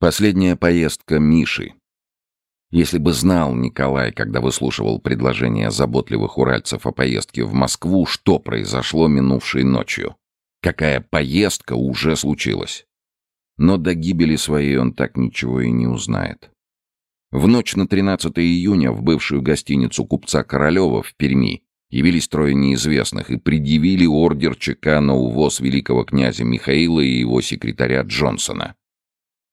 Последняя поездка Миши. Если бы знал Николай, когда выслушивал предложение заботливых уральцев о поездке в Москву, что произошло минувшей ночью. Какая поездка уже случилась. Но до гибели своей он так ничего и не узнает. В ночь на 13 июня в бывшую гостиницу купца Королева в Перми явились трое неизвестных и предъявили ордер ЧК на увоз великого князя Михаила и его секретаря Джонсона.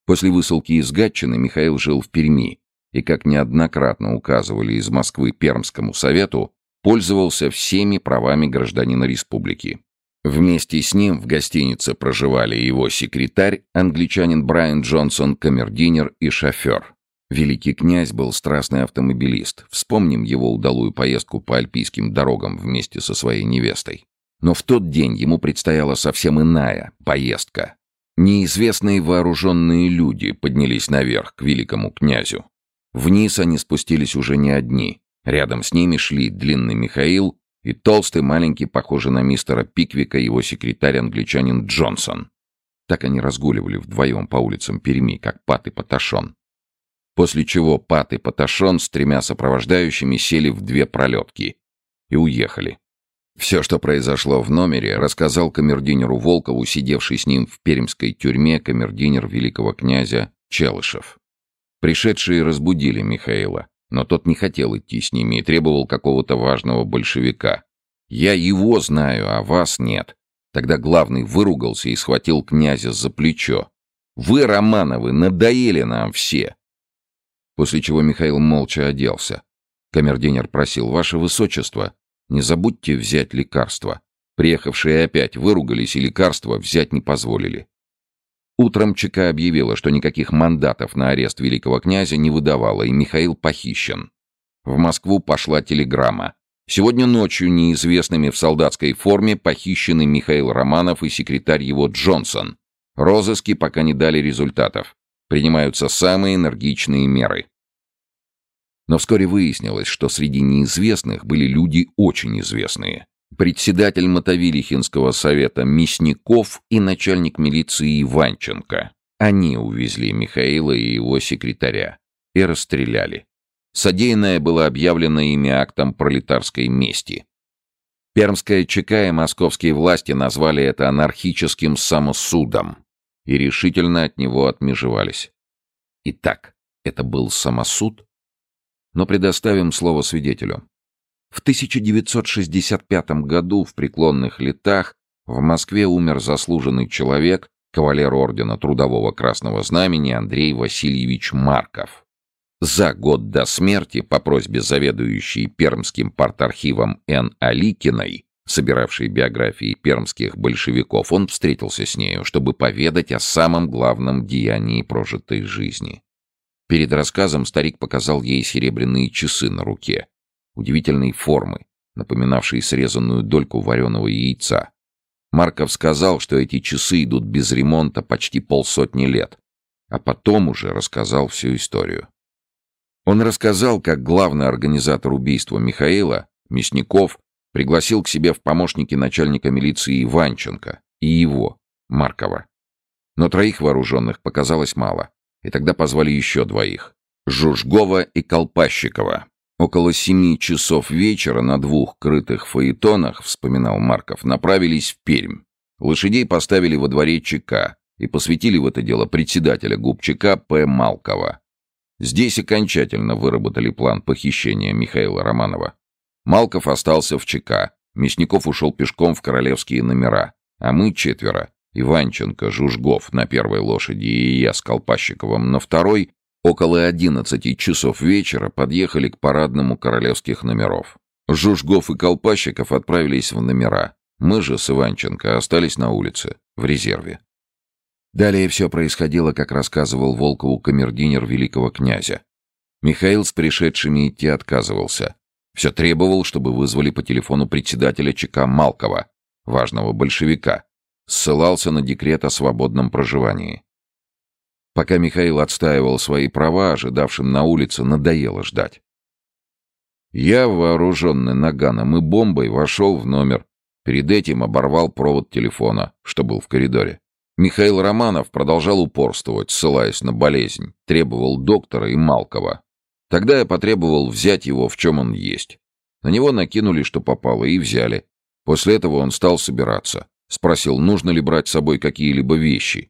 После высылки из Гатчины Михаил жил в Перми и, как неоднократно указывали из Москвы Пермскому совету, пользовался всеми правами гражданина республики. Вместе с ним в гостинице проживали его секретарь, англичанин Брайан Джонсон, камердинер и шофер. Великий князь был страстный автомобилист. Вспомним его удалую поездку по альпийским дорогам вместе со своей невестой. Но в тот день ему предстояла совсем иная поездка. Неизвестные вооруженные люди поднялись наверх к великому князю. Вниз они спустились уже не одни. Рядом с ними шли длинный Михаил и толстый маленький, похожий на мистера Пиквика, его секретарь-англичанин Джонсон. Так они разгуливали вдвоем по улицам Перми, как Пат и Паташон. После чего Пат и Паташон с тремя сопровождающими сели в две пролетки и уехали. Все, что произошло в номере, рассказал камердинеру Волкову, сидевший с ним в пермской тюрьме камердинер великого князя Челышев. Пришедшие разбудили Михаила, но тот не хотел идти с ними и требовал какого-то важного большевика. «Я его знаю, а вас нет». Тогда главный выругался и схватил князя за плечо. «Вы, Романовы, надоели нам все!» После чего Михаил молча оделся. Камердинер просил, «Ваше Высочество, не забудьте взять лекарства. Приехавшие опять выругались и лекарства взять не позволили. Утром ЧК объявила, что никаких мандатов на арест великого князя не выдавала, и Михаил похищен. В Москву пошла телеграмма. Сегодня ночью неизвестными в солдатской форме похищены Михаил Романов и секретарь его Джонсон. Розыски пока не дали результатов. Принимаются самые энергичные меры. Но вскоре выяснилось, что среди неизвестных были люди очень известные. Председатель Мотовилихинского совета Мясников и начальник милиции Иванченко. Они увезли Михаила и его секретаря и расстреляли. Содеянное было объявлено ими актом пролетарской мести. Пермская ЧК и московские власти назвали это анархическим самосудом и решительно от него отмежевались. Итак, это был самосуд? Но предоставим слово свидетелю. В 1965 году в преклонных летах в Москве умер заслуженный человек, кавалер ордена Трудового Красного Знамени Андрей Васильевич Марков. За год до смерти по просьбе заведующей Пермским партархивом Н. Аликиной, собиравшей биографии пермских большевиков, он встретился с нею, чтобы поведать о самом главном деянии прожитой жизни. Перед рассказом старик показал ей серебряные часы на руке, удивительной формы, напоминавшие срезанную дольку вареного яйца. Марков сказал, что эти часы идут без ремонта почти полсотни лет, а потом уже рассказал всю историю. Он рассказал, как главный организатор убийства Михаила, Мясников, пригласил к себе в помощники начальника милиции Иванченко и его, Маркова. Но троих вооруженных показалось мало и тогда позвали еще двоих — Жужгова и Колпащикова. Около семи часов вечера на двух крытых фаэтонах, вспоминал Марков, направились в Пермь. Лошадей поставили во дворе ЧК и посвятили в это дело председателя губ ЧК П. Малкова. Здесь окончательно выработали план похищения Михаила Романова. Малков остался в ЧК, Мясников ушел пешком в королевские номера, а мы четверо Иванченко, Жужгов на первой лошади и я с Колпащиковым на второй, около одиннадцати часов вечера подъехали к парадному королевских номеров. Жужгов и Колпащиков отправились в номера. Мы же с Иванченко остались на улице, в резерве. Далее все происходило, как рассказывал Волкову камердинер великого князя. Михаил с пришедшими идти отказывался. Все требовал, чтобы вызвали по телефону председателя ЧК Малкова, важного большевика, ссылался на декрет о свободном проживании. Пока Михаил отстаивал свои права, ожидавшим на улице надоело ждать. Я, вооруженный наганом и бомбой, вошел в номер. Перед этим оборвал провод телефона, что был в коридоре. Михаил Романов продолжал упорствовать, ссылаясь на болезнь, требовал доктора и Малкова. Тогда я потребовал взять его, в чем он есть. На него накинули, что попало, и взяли. После этого он стал собираться. Спросил, нужно ли брать с собой какие-либо вещи.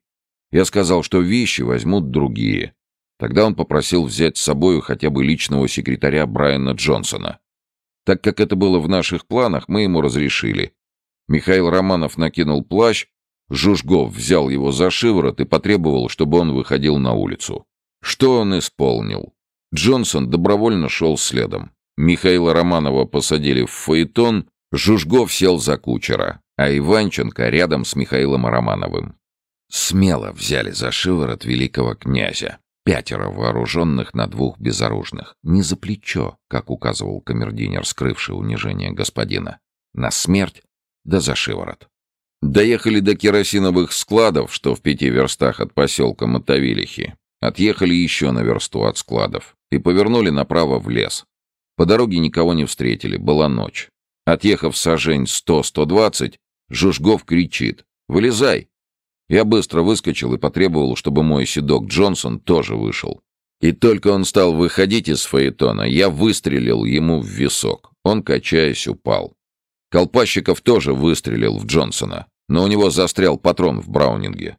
Я сказал, что вещи возьмут другие. Тогда он попросил взять с собой хотя бы личного секретаря Брайана Джонсона. Так как это было в наших планах, мы ему разрешили. Михаил Романов накинул плащ, Жужгов взял его за шиворот и потребовал, чтобы он выходил на улицу. Что он исполнил? Джонсон добровольно шел следом. Михаила Романова посадили в фаэтон, Жужгов сел за кучера, а Иванченко рядом с Михаилом Романовым. Смело взяли за шиворот великого князя. Пятеро вооруженных на двух безоружных. Не за плечо, как указывал камердинер, скрывший унижение господина. На смерть, да за шиворот. Доехали до керосиновых складов, что в пяти верстах от поселка Мотовилихи. Отъехали еще на версту от складов и повернули направо в лес. По дороге никого не встретили, была ночь. Отъехав сажень 100-120, Жужгов кричит «Вылезай!». Я быстро выскочил и потребовал, чтобы мой седок Джонсон тоже вышел. И только он стал выходить из фаэтона, я выстрелил ему в висок. Он, качаясь, упал. Колпащиков тоже выстрелил в Джонсона, но у него застрял патрон в Браунинге.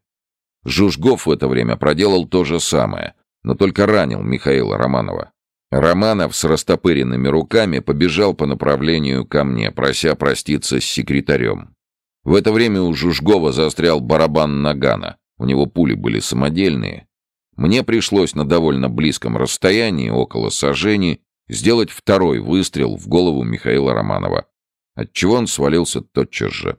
Жужгов в это время проделал то же самое, но только ранил Михаила Романова. Романов с растопыренными руками побежал по направлению ко мне, прося проститься с секретарем. В это время у Жужгова застрял барабан нагана. У него пули были самодельные. Мне пришлось на довольно близком расстоянии, около сажений, сделать второй выстрел в голову Михаила Романова, отчего он свалился тотчас же.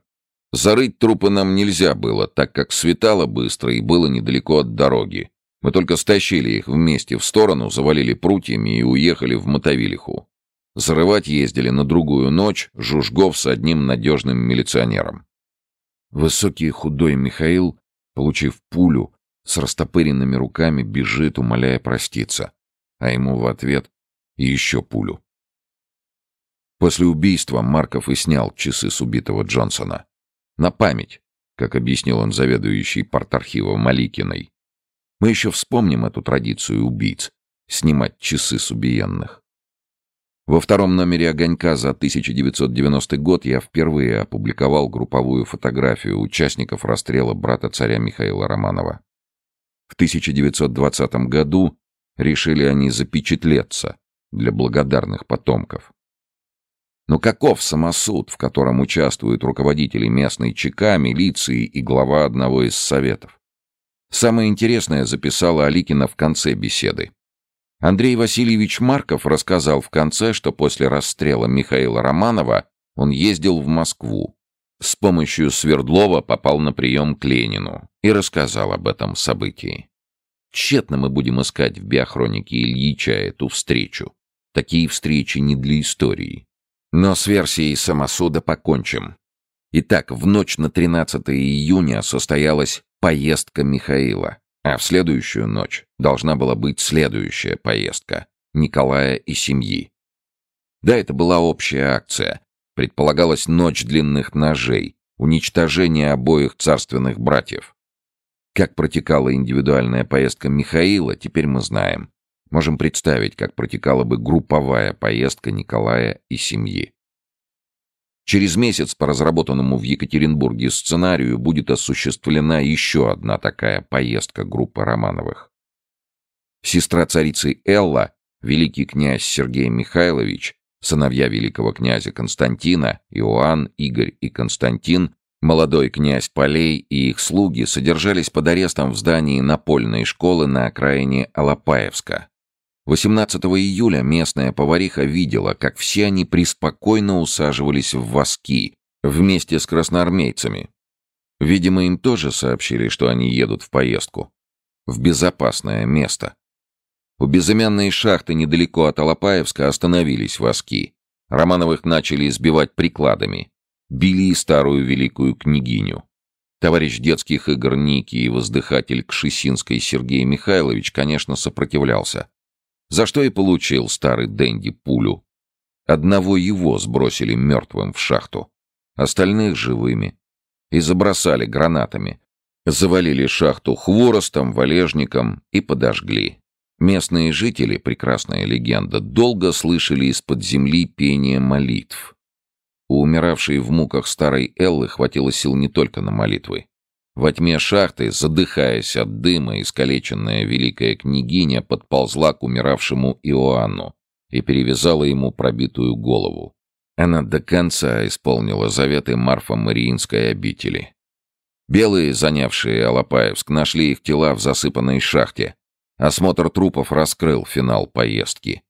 Зарыть трупы нам нельзя было, так как светало быстро и было недалеко от дороги. Мы только стащили их вместе в сторону, завалили прутьями и уехали в Мотовилиху. Зарывать ездили на другую ночь Жужгов с одним надежным милиционером. Высокий худой Михаил, получив пулю, с растопыренными руками бежит, умоляя проститься, а ему в ответ еще пулю. После убийства Марков и снял часы с убитого Джонсона. На память, как объяснил он заведующий порторхива Маликиной. Мы еще вспомним эту традицию убийц — снимать часы с убиенных. Во втором номере «Огонька» за 1990 год я впервые опубликовал групповую фотографию участников расстрела брата царя Михаила Романова. В 1920 году решили они запечатлеться для благодарных потомков. Но каков самосуд, в котором участвуют руководители местной ЧК, милиции и глава одного из советов? Самое интересное записала Аликина в конце беседы. Андрей Васильевич Марков рассказал в конце, что после расстрела Михаила Романова он ездил в Москву. С помощью Свердлова попал на прием к Ленину и рассказал об этом событии. Тщетно мы будем искать в биохронике Ильича эту встречу. Такие встречи не для истории. Но с версией самосуда покончим. Итак, в ночь на 13 июня состоялась поездка Михаила, а в следующую ночь должна была быть следующая поездка Николая и семьи. Да, это была общая акция. Предполагалась ночь длинных ножей, уничтожение обоих царственных братьев. Как протекала индивидуальная поездка Михаила, теперь мы знаем. Можем представить, как протекала бы групповая поездка Николая и семьи. Через месяц по разработанному в Екатеринбурге сценарию будет осуществлена еще одна такая поездка группы Романовых. Сестра царицы Элла, великий князь Сергей Михайлович, сыновья великого князя Константина, Иоанн, Игорь и Константин, молодой князь Полей и их слуги содержались под арестом в здании напольной школы на окраине Алапаевска. 18 июля местная повариха видела, как все они преспокойно усаживались в воски вместе с красноармейцами. Видимо, им тоже сообщили, что они едут в поездку. В безопасное место. У безымянной шахты недалеко от Алапаевска остановились воски. Романовых начали избивать прикладами. Били и старую великую княгиню. Товарищ детских игр Ники и воздыхатель Кшесинской Сергей Михайлович, конечно, сопротивлялся. За что и получил старый Дэнди пулю. Одного его сбросили мертвым в шахту, остальных живыми. И забросали гранатами. Завалили шахту хворостом, валежником и подожгли. Местные жители, прекрасная легенда, долго слышали из-под земли пение молитв. У умиравшей в муках старой Эллы хватило сил не только на молитвы. Во тьме шахты, задыхаясь от дыма, искалеченная великая княгиня подползла к умиравшему Иоанну и перевязала ему пробитую голову. Она до конца исполнила заветы Марфа-Мариинской обители. Белые, занявшие Алапаевск, нашли их тела в засыпанной шахте. Осмотр трупов раскрыл финал поездки.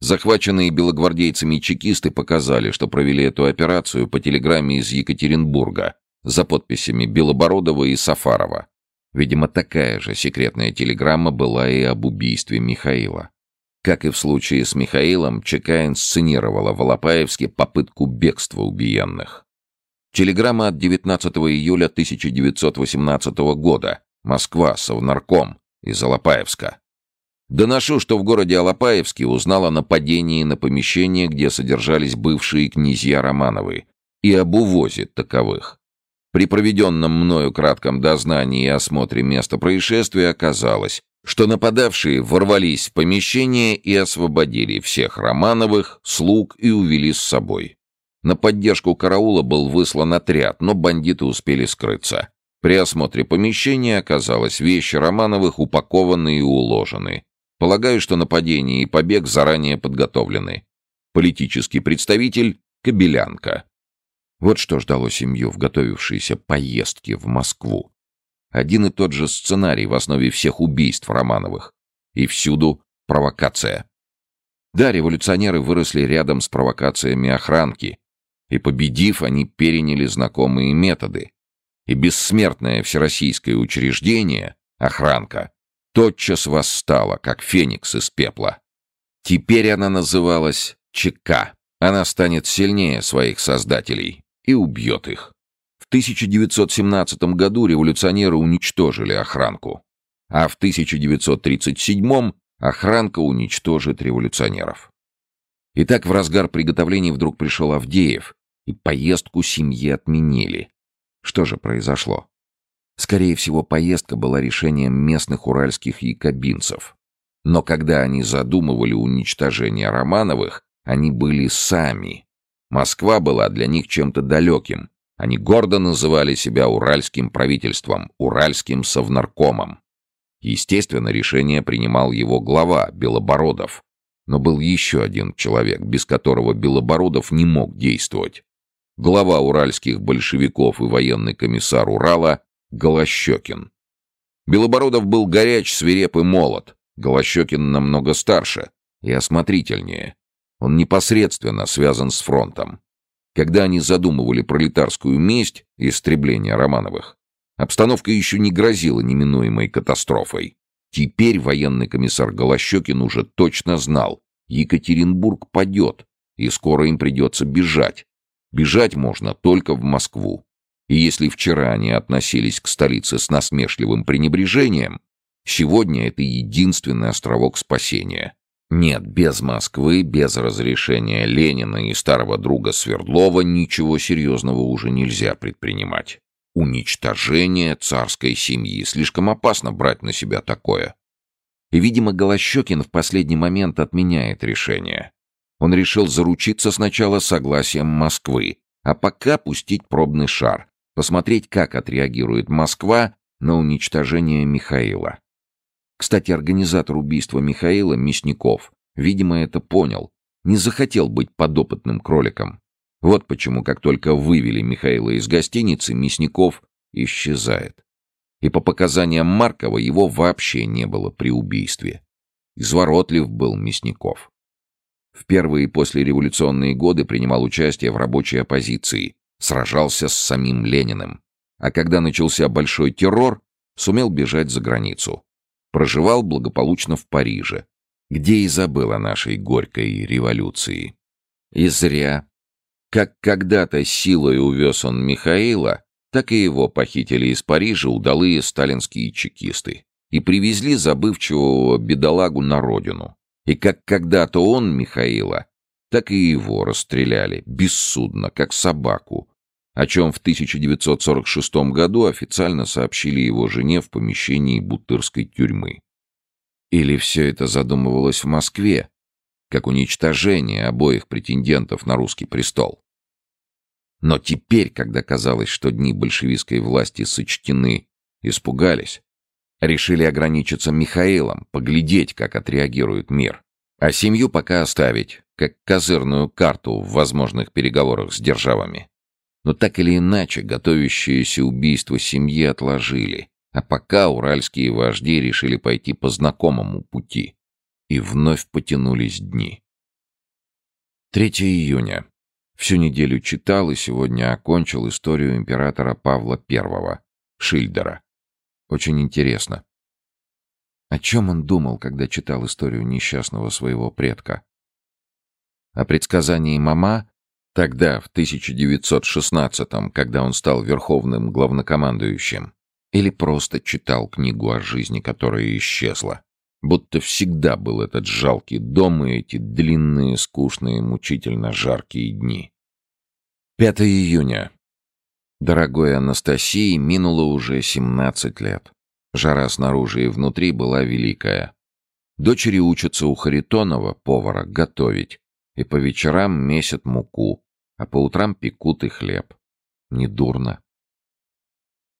Захваченные белогвардейцами чекисты показали, что провели эту операцию по телеграмме из Екатеринбурга за подписями Белобородова и Сафарова. Видимо, такая же секретная телеграмма была и об убийстве Михаила. Как и в случае с Михаилом, ЧК инсценировала в Алапаевске попытку бегства убиенных. Телеграмма от 19 июля 1918 года. Москва, Совнарком, из Алапаевска. Доношу, что в городе Алапаевске узнал о нападении на помещение, где содержались бывшие князья Романовы, и об увозе таковых. При проведенном мною кратком дознании и осмотре места происшествия оказалось, что нападавшие ворвались в помещение и освободили всех Романовых, слуг и увели с собой. На поддержку караула был выслан отряд, но бандиты успели скрыться. При осмотре помещения оказалось, вещи Романовых упакованы и уложены. Полагаю, что нападение и побег заранее подготовлены. Политический представитель — Кобелянка. Вот что ждало семью в готовившейся поездке в Москву. Один и тот же сценарий в основе всех убийств Романовых. И всюду провокация. Да, революционеры выросли рядом с провокациями охранки, и, победив, они переняли знакомые методы. И бессмертное всероссийское учреждение, охранка, тотчас восстала, как феникс из пепла. Теперь она называлась ЧК. Она станет сильнее своих создателей и убьет их. В 1917 году революционеры уничтожили охранку, а в 1937 охранка уничтожит революционеров. Итак, в разгар приготовлений вдруг пришел Авдеев, и поездку семьи отменили. Что же произошло? Скорее всего, поездка была решением местных уральских якобинцев. Но когда они задумывали уничтожение Романовых, они были сами. Москва была для них чем-то далеким. Они гордо называли себя уральским правительством, уральским совнаркомом. Естественно, решение принимал его глава, Белобородов. Но был еще один человек, без которого Белобородов не мог действовать. Глава уральских большевиков и военный комиссар Урала Голощекин. Белобородов был горяч, свиреп и молод. Голощекин намного старше и осмотрительнее. Он непосредственно связан с фронтом. Когда они задумывали пролетарскую месть и истребление Романовых, обстановка еще не грозила неминуемой катастрофой. Теперь военный комиссар Голощекин уже точно знал, Екатеринбург падет, и скоро им придется бежать. Бежать можно только в Москву. И если вчера они относились к столице с насмешливым пренебрежением, сегодня это единственный островок спасения. Нет, без Москвы, без разрешения Ленина и старого друга Свердлова ничего серьезного уже нельзя предпринимать. Уничтожение царской семьи. Слишком опасно брать на себя такое. И, видимо, Голощекин в последний момент отменяет решение. Он решил заручиться сначала согласием Москвы, а пока пустить пробный шар, посмотреть, как отреагирует Москва на уничтожение Михаила. Кстати, организатор убийства Михаила, Мясников, видимо, это понял, не захотел быть подопытным кроликом. Вот почему, как только вывели Михаила из гостиницы, Мясников исчезает. И по показаниям Маркова его вообще не было при убийстве. Изворотлив был Мясников. В первые послереволюционные годы принимал участие в рабочей оппозиции, сражался с самим Лениным. А когда начался большой террор, сумел бежать за границу. Проживал благополучно в Париже, где и забыл о нашей горькой революции. И зря. Как когда-то силой увез он Михаила, так и его похитили из Парижа удалые сталинские чекисты и привезли забывчивого бедолагу на родину. И как когда-то он Михаила так и его расстреляли, бессудно, как собаку. О чем в 1946 году официально сообщили его жене в помещении Бутырской тюрьмы. Или все это задумывалось в Москве, как уничтожение обоих претендентов на русский престол? Но теперь, когда казалось, что дни большевистской власти сочтены, испугались. Решили ограничиться Михаилом, поглядеть, как отреагирует мир. А семью пока оставить, как козырную карту в возможных переговорах с державами. Но так или иначе, готовящееся убийство семьи отложили, а пока уральские вожди решили пойти по знакомому пути. И вновь потянулись дни. 3 июня. Всю неделю читал и сегодня окончил историю императора Павла I, Шильдера. Очень интересно. О чем он думал, когда читал историю несчастного своего предка? О предсказании мама тогда, в 1916-м, когда он стал верховным главнокомандующим, или просто читал книгу о жизни, которая исчезла. Будто всегда был этот жалкий дом и эти длинные, скучные, мучительно жаркие дни. 5 июня. Дорогой Анастасии минуло уже 17 лет. Жара снаружи и внутри была великая. Дочери учатся у Харитонова, повара, готовить, и по вечерам месят муку, а по утрам пекут и хлеб. Недурно.